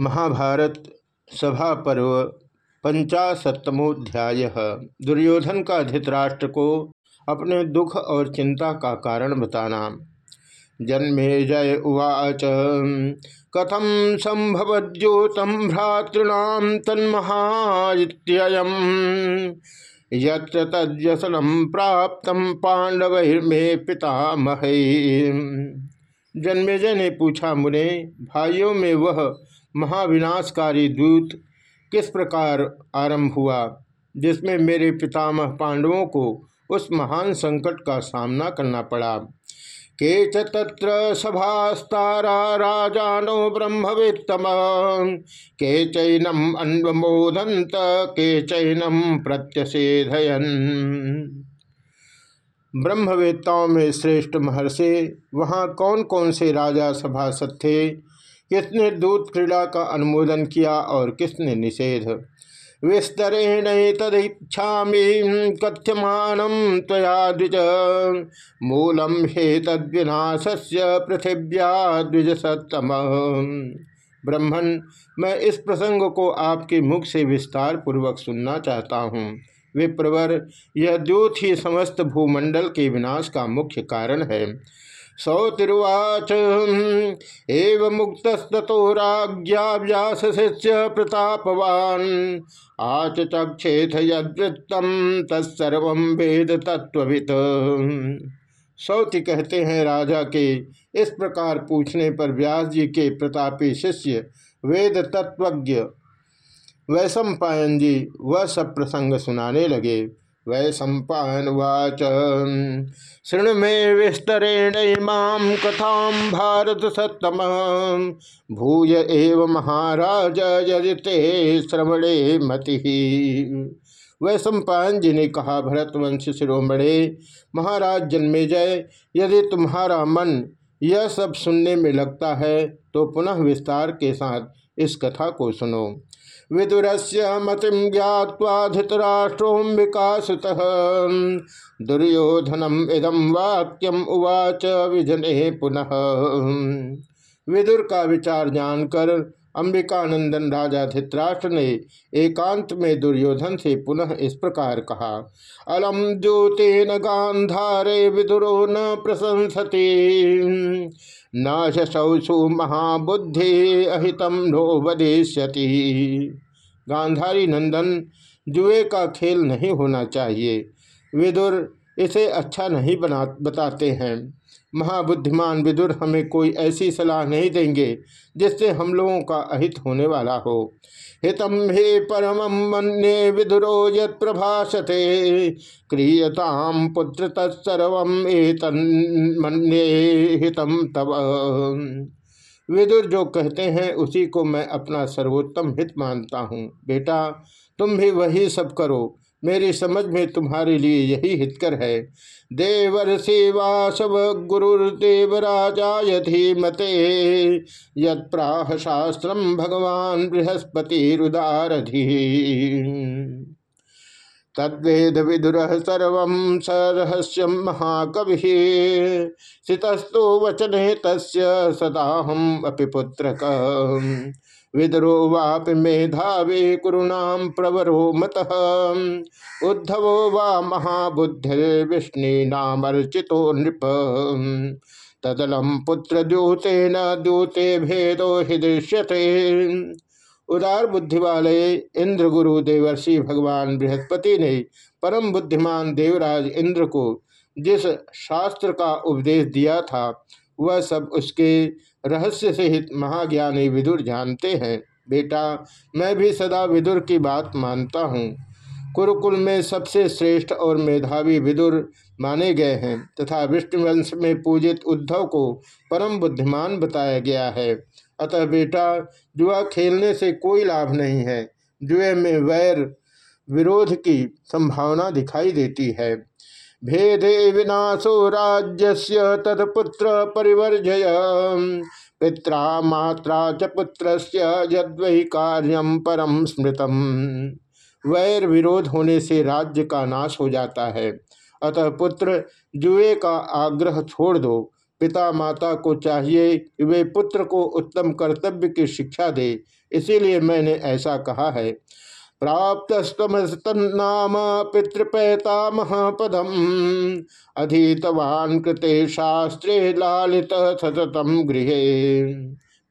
महाभारत सभा पर्व पंचाशतमोध्याय दुर्योधन का धृतराष्ट्र को अपने दुख और चिंता का कारण बताना। जन्मे जय उवाच। कथम संभवद्योतम भ्रातृणाम तन्महात्ययम यत्र तद्यसनम प्राप्त पांडवैर्मे पितामह। जन्मेजय ने पूछा मुने, भाइयों में वह महाविनाशकारी दूत किस प्रकार आरंभ हुआ, जिसमें मेरे पितामह पांडवों को उस महान संकट का सामना करना पड़ा? के त्र सभास्तारा राजानो ब्रह्मवित्तम। के चैनम अन्वमोदंत के चैनम प्रत्यसेधयन। ब्रह्मवेत्ताओं में श्रेष्ठ महर्षि, वहाँ कौन कौन से राजा सभासद थे? किसने दूत क्रीड़ा का अनुमोदन किया और किसने निषेध? विस्तरेण तदीक्षा कथ्यमान तया द्विज मूलम हे तद्विनाश से पृथिव्या द्विज सत्तम ब्रह्मण मैं इस प्रसंग को आपके मुख से विस्तार पूर्वक सुनना चाहता हूँ। विप्रवर, यह द्योत ही समस्त भूमंडल के विनाश का मुख्य कारण है। सौतिर्वाच एव मुक्तस्तो राज्ञा व्यास शिष्य प्रतापवान यदृत्तम तत्सर्व वेद तत्वित सौति कहते हैं राजा के इस प्रकार पूछने पर व्यास जी के प्रतापी शिष्य, वेद तत्वज्ञ वैशंपायन जी वह सब प्रसंग सुनाने लगे। वैशंपायन वाच। शृणु में विस्तरेण कथाम भारत सत्तम। भूय एव महाराज यदिते श्रवणे मति। वैशंपायन जी ने कहा, भरतवंश शिरोमणे, महाराज जन्मे जय। यदि तुम्हारा मन यह सब सुनने में लगता है तो पुनः विस्तार के साथ इस कथा को सुनो। विदुर से ज्ञावा धृतराष्ट्रों विकासत। दुर्योधनम इदम वाक्यम उवाच विजने पुनः। विदुर का विचार जानकर अंबिकानंदन राजा धित्राष्ट्र ने एकांत में दुर्योधन से पुनः इस प्रकार कहा, अलम द्योतेन गांधारे विदुरो न प्रशंसति। न महाबुद्धि अहितम नो वदेश्यति गांधारी नंदन, जुए का खेल नहीं होना चाहिए। विदुर इसे अच्छा नहीं बना, बताते हैं। महाबुद्धिमान विदुर हमें कोई ऐसी सलाह नहीं देंगे, जिससे हम लोगों का अहित होने वाला हो। हितम हे परम मन्ये विदुरो यत प्रभाषते क्रियताम पुत्र तत्सर्व मन्ये हितम तब विदुर जो कहते हैं, उसी को मैं अपना सर्वोत्तम हित मानता हूँ। बेटा, तुम भी वही सब करो। मेरी समझ में तुम्हारे लिए यही हितकर है। देवर सेवासव गुरुदेवराजा धीमते यह शास्त्र भगवान बृहस्पति रुदारधि तद्वेद विदुर सर्व सरहस्यम महाकवि। सितस्तु वचने तस् सदाहम अपि पुत्र विदरो वापि मेधावे कुरुणाम प्रवरो मत। उद्धवो वा महाबुद्धिर्विष्णुनामर्चितो नृप। तदलम पुत्र द्यूते न द्यूते भेदो हि दृश्यते। उदार बुद्धि वाले इंद्र गुरु देवर्षि भगवान बृहस्पति ने परम बुद्धिमान देवराज इंद्र को जिस शास्त्र का उपदेश दिया था, वह सब उसके रहस्य सहित महाज्ञानी विदुर जानते हैं। बेटा, मैं भी सदा विदुर की बात मानता हूँ। कुरुकुल में सबसे श्रेष्ठ और मेधावी विदुर माने गए हैं तथा विष्णुवंश में पूजित उद्धव को परम बुद्धिमान बताया गया है। अतः बेटा, जुआ खेलने से कोई लाभ नहीं है। जुए में वैर विरोध की संभावना दिखाई देती है। भेदे विनाशो राज्य तत्पुत्र परिवर्जय। पिता मात्रा च पुत्र कार्यम परम स्मृतम। वैर विरोध होने से राज्य का नाश हो जाता है। अतः पुत्र, जुए का आग्रह छोड़ दो। पिता माता को चाहिए कि वे पुत्र को उत्तम कर्तव्य की शिक्षा दे। इसीलिए मैंने ऐसा कहा है। प्राप्त नाम पितृपैता महापदम अधीतवान कृते शास्त्रे लालित सततम गृह।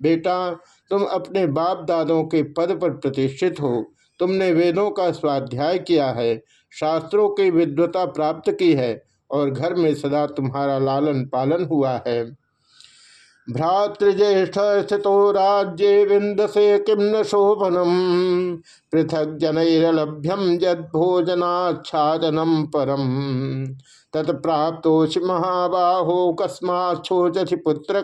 बेटा, तुम अपने बाप दादों के पद पर प्रतिष्ठित हो। तुमने वेदों का स्वाध्याय किया है, शास्त्रों की विद्वता प्राप्त की है, और घर में सदा तुम्हारा लालन पालन हुआ है। भ्रातृज्येष्ठ स्थितो राज्ये विंदसे किम न शोभनम? पृथक जनरलभ्यम यद भोजनाच्छादनम परम। तत्प्राप्तोषि महाबाहो कस्माच्छोचि पुत्र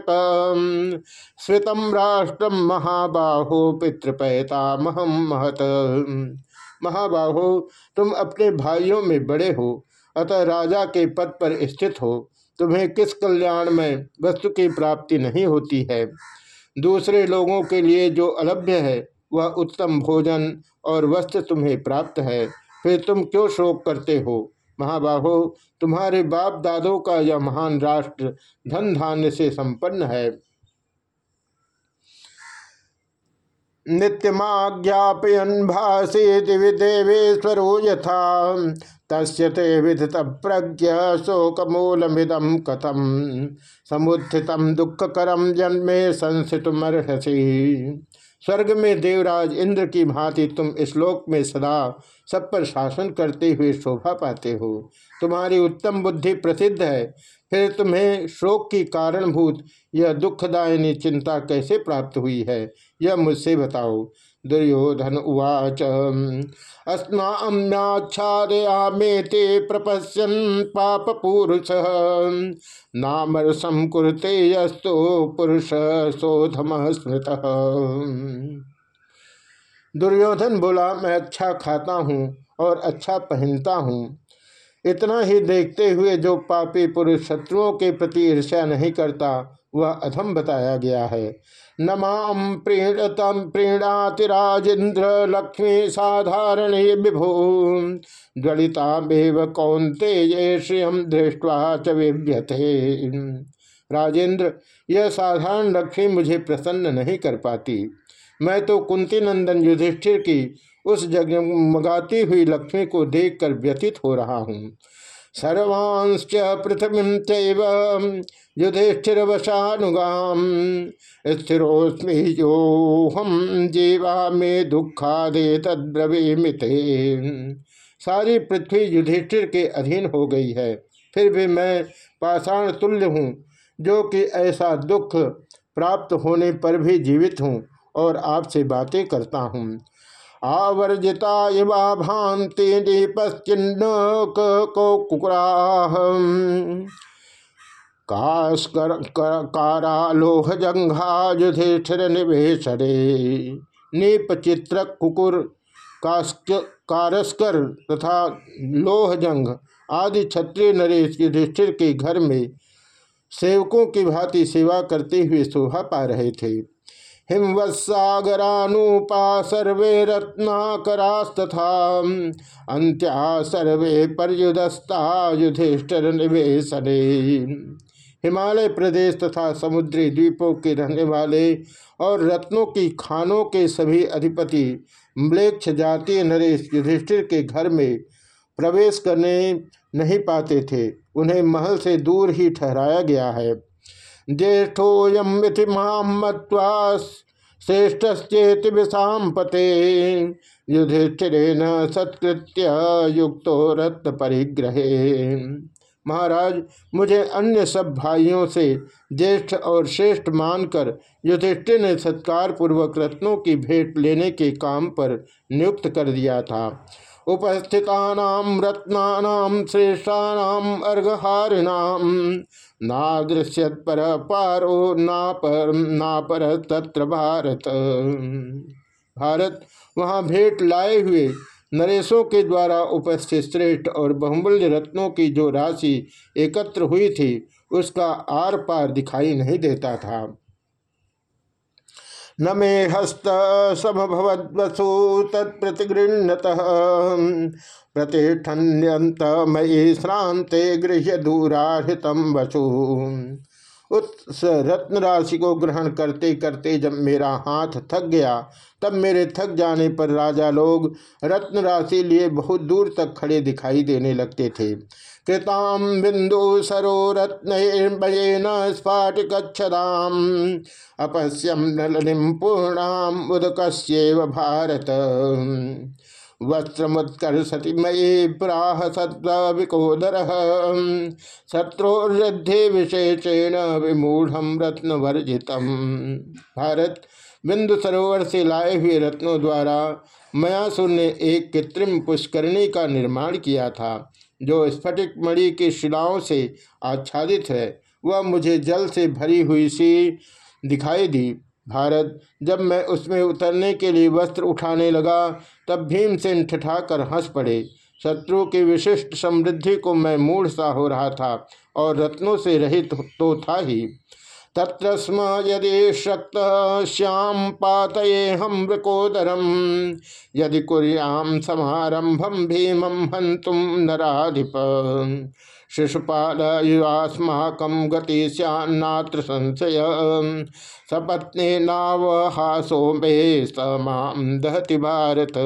स्मृतम राष्ट्रम महाबाहो पितृपैता महम महत। महाबाहो, तुम अपने भाइयों में बड़े हो, अतः राजा के पद पर स्थित हो। तुम्हें किस कल्याण में वस्तु की प्राप्ति नहीं होती है? दूसरे लोगों के लिए जो अलभ्य है, वह उत्तम भोजन और वस्त्र तुम्हें प्राप्त है। फिर तुम क्यों शोक करते हो? महाबाहो, तुम्हारे बाप दादों का यह महान राष्ट्र धन धान्य से संपन्न है। नित्यमाज्ञापयन भाषे दिव्य देवेश्वरो यथा। तस्य ते विदित प्रज्ञ शोकमूलमिदम कथम समुत्थित दुखकरम जन्मे संसितमर्हसी। स्वर्ग में देवराज इंद्र की भांति तुम श्लोक में सदा सब पर शासन करते हुए शोभा पाते हो। तुम्हारी उत्तम बुद्धि प्रसिद्ध है। फिर तुम्हें शोक की कारणभूत यह दुखदायिनी चिंता कैसे प्राप्त हुई है, यह मुझसे बताओ। दुर्योधन उवाच अस्माम्याच्छादयामेते प्रपश्यन पाप पुरुष नामरसम कुरते यस्तो पुरुष सोधम स्मृत। दुर्योधन बोला, मैं अच्छा खाता हूँ और अच्छा पहनता हूँ। इतना ही देखते हुए जो पापी पुरुष शत्रुओं के प्रति ईर्ष्या नहीं करता, वह अधम बताया गया है। नमाम प्रीणतम प्रीणाति राजेन्द्र लक्ष्मी साधारण विभो। ज्वलितामेव कौनते ये श्रियम दृष्टवा च राजेंद्र, यह साधारण लक्ष्मी मुझे प्रसन्न नहीं कर पाती। मैं तो कुंती नंदन युधिष्ठिर की उस जगमगाती हुई लक्ष्मी को देखकर व्यतीत हो रहा हूँ। सर्वांश पृथ्वी चैव युधिष्ठिरवशानुगाम जो हम जीवा में दुखादे तद्रवीमिते सारी पृथ्वी युधिष्ठिर के अधीन हो गई है। फिर भी मैं पाषाण तुल्य हूँ, जो कि ऐसा दुख प्राप्त होने पर भी जीवित हूँ और आपसे बातें करता हूँ। आवर्जिता इवा भांति दीपश्चिन्न कुकुरा। कास्कर कारालोह जंघा युधिष्ठिर निवेशरे नीप चित्रक कुकुर कारस्कर तथा लोहजंग आदि क्षत्रिय नरेश युधिष्ठिर के घर में सेवकों की भांति सेवा करते हुए शोभा पा रहे थे। हिमवत्सागरानुपा सर्वे रत्नाकरास्तथा। अंत्या सर्वे पर्युदस्ता युधिष्ठिर निवेशने हिमालय प्रदेश तथा समुद्री द्वीपों के रहने वाले और रत्नों की खानों के सभी अधिपति म्लेक्ष जातीय नरेश युधिष्ठिर के घर में प्रवेश करने नहीं पाते थे। उन्हें महल से दूर ही ठहराया गया है। ज्येष्ठोयम मिथि मत्वा श्रेष्ठश्चेति विषाम पते। युधिष्ठिरेन सत्कृत्य युक्तो रत्न परिग्रहे महाराज, मुझे अन्य सब भाइयों से ज्येष्ठ और श्रेष्ठ मानकर युधिष्ठिर ने सत्कार पूर्वक रत्नों की भेंट लेने के काम पर नियुक्त कर दिया था। उपस्थिता रत्ना श्रेष्ठानाम अर्घहारिणाम नादृश्यत पर पारो ना पर ना पर तत्र भारत। भारत वहाँ भेंट लाए हुए नरेशों के द्वारा उपस्थित श्रेष्ठ और बहुमूल्य रत्नों की जो राशि एकत्र हुई थी, उसका आर पार दिखाई नहीं देता था। न मे हस्त समभवद्वसु तत्प्रतिगृहत प्रतिष्ठन्यंत मयि श्रांते गृह्य दूराहितम वसु। उस रत्न राशि को ग्रहण करते करते जब मेरा हाथ थक गया, तब मेरे थक जाने पर राजा लोग रत्न राशि लिए बहुत दूर तक खड़े दिखाई देने लगते थे। कृताम बिंदु सरो रत्न स्फाटिकक्षदाम अपश्यम नलिम पूर्णाम उदक भारत। वस्त्रमुत्कर्षति मयि प्राह सत्विकोदर शत्रुद्धि विशेषेण विमूढ़ रत्न वर्जित भारत बिंदु सरोवर से लाए हुए रत्नों द्वारा मयासुर ने एक कृत्रिम पुष्करणी का निर्माण किया था, जो स्फटिक मणि की शिलाओं से आच्छादित है। वह मुझे जल से भरी हुई सी दिखाई दी। भारत। जब मैं उसमें उतरने के लिए वस्त्र उठाने लगा, तब भीमसेन ठठाकर हंस पड़े। शत्रु की विशिष्ट समृद्धि को मैं मूढ़ सा हो रहा था और रत्नों से रहित तो था ही। तत्र स्म यदि शक्त श्याम पातये हम वृकोदरम, यदि कुरियाम समारंभम भीमम हंतुम नराधिप। शिशुपाल युवास्माकम गति सन्नात्र संशय। सपत्ने नावहासो में समाम दहति भारत।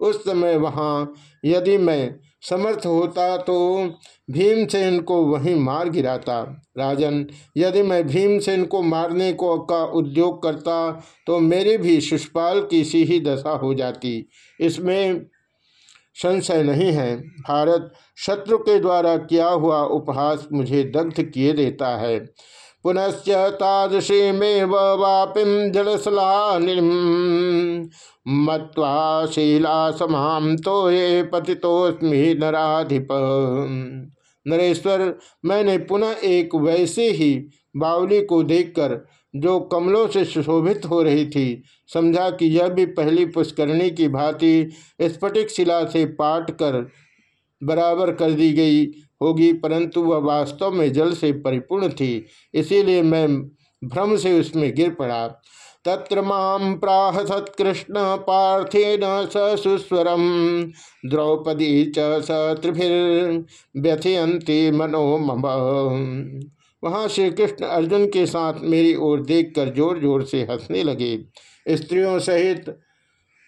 उस समय वहाँ यदि मैं समर्थ होता तो भीमसेन को वहीं मार गिराता। राजन, यदि मैं भीमसेन को मारने को का उद्योग करता तो मेरे भी शिषपाल की सी ही दशा हो जाती। इसमें संशय नहीं है। भारत शत्रु के द्वारा किया हुआ उपहास मुझे दग्ध किए देता है। पुनश्च तादृशीमेव वापिम जलसला मत्वा शीला समाम तो ये पतितोस्मी नराधिप। नरेश्वर, मैंने पुनः एक वैसे ही बावली को देखकर जो कमलों से सुशोभित हो रही थी, समझा कि यह भी पहली पुष्करणी की भांति स्फटिक शिला से पाट कर बराबर कर दी गई होगी, परंतु वह वास्तव में जल से परिपूर्ण थी, इसीलिए मैं भ्रम से उसमें गिर पड़ा। तत्र माम प्राह सत्कृष्ण पार्थे न स सुस्वरम, द्रौपदी च स त्रिभिर्व्यथयंती मनो मम। वहाँ श्री कृष्ण अर्जुन के साथ मेरी ओर देखकर ज़ोर ज़ोर से हंसने लगे। स्त्रियों सहित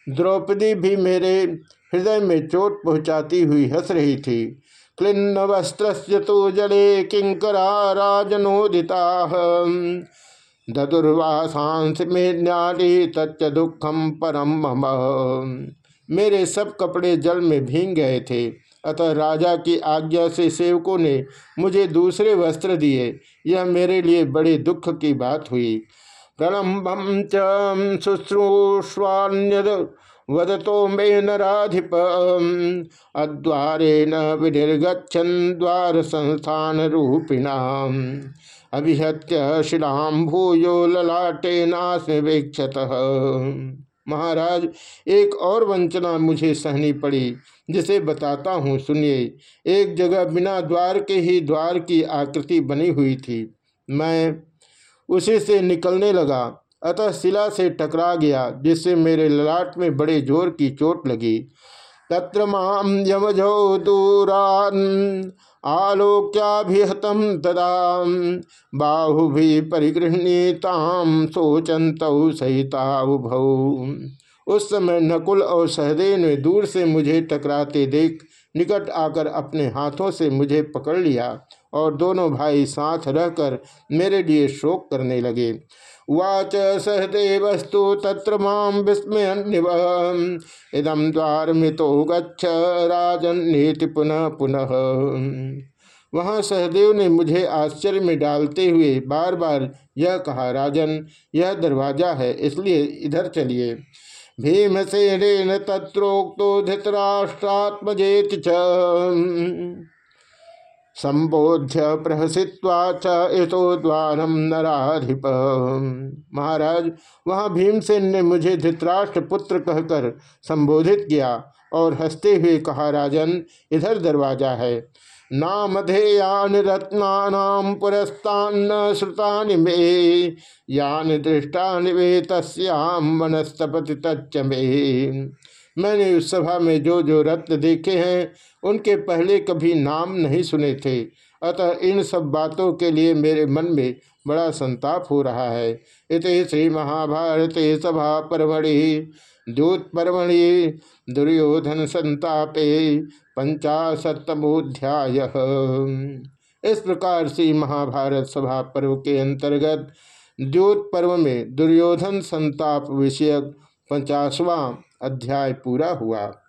द्रौपदी भी मेरे हृदय में चोट पहुँचाती हुई हंस रही थी। क्लिन्न वस्त्र तो जले किंकरा राजनोदिता। ददुर्वासांस में न्याली तच्च दुखम परम मेरे सब कपड़े जल में भींग गए थे। अतः राजा की आज्ञा से सेवकों ने मुझे दूसरे वस्त्र दिए। यह मेरे लिए बड़े दुख की बात हुई। प्रलम्बम च शुश्रूष्वान्यद वदतो मे नाधिप अद्वारे न द्वार संस्थान रूपिणा अभिहत्य शिलाम भूयो महाराज, एक और वंचना मुझे सहनी पड़ी, जिसे बताता हूँ, सुनिए। एक जगह बिना द्वार के ही द्वार की आकृति बनी हुई थी। मैं उसी से निकलने लगा, अतः शिला से टकरा गया, जिससे मेरे ललाट में बड़े ज़ोर की चोट लगी। तत्र माम यमजो दूरान आलोक्याभिहतम तदा बाहुभि परिगृहणीताम सोचंत सहिता उस समय नकुल और सहदेव ने दूर से मुझे टकराते देख, निकट आकर अपने हाथों से मुझे पकड़ लिया और दोनों भाई साथ रहकर मेरे लिए शोक करने लगे। वाच सहदेवस्तु तत्र माम विस्मय इदम द्वार मितो गच्छ राजन नीति पुनः पुनः। वहाँ सहदेव ने मुझे आश्चर्य में डालते हुए बार बार यह कहा, राजन, यह दरवाज़ा है, इसलिए इधर चलिए। भीम भीमसेन तत्रोक्तो धृतराष्ट्रात्मजेत संबोध्य प्रहसित्वा चो द्वारम नराधिप। महाराज, वहाँ भीमसेन ने मुझे धृतराष्ट्र पुत्र कहकर संबोधित किया और हँसते हुए कहा, राजन, इधर दरवाज़ा है। नामधेयान रत्ना पुरस्तान्न श्रुतानि मे, यान दृष्टानि वे तस्याम वनस्तपति तच्च मे। मैंने उस सभा में जो जो रत्न देखे हैं, उनके पहले कभी नाम नहीं सुने थे। अतः इन सब बातों के लिए मेरे मन में बड़ा संताप हो रहा है। इत श्री महाभारत सभा परमणि दूत परमणि दुर्योधन संतापे पंचाशतमोध्याय इस प्रकार से महाभारत सभा पर्व के अंतर्गत द्योत पर्व में दुर्योधन संताप विषयक पचासवां अध्याय पूरा हुआ।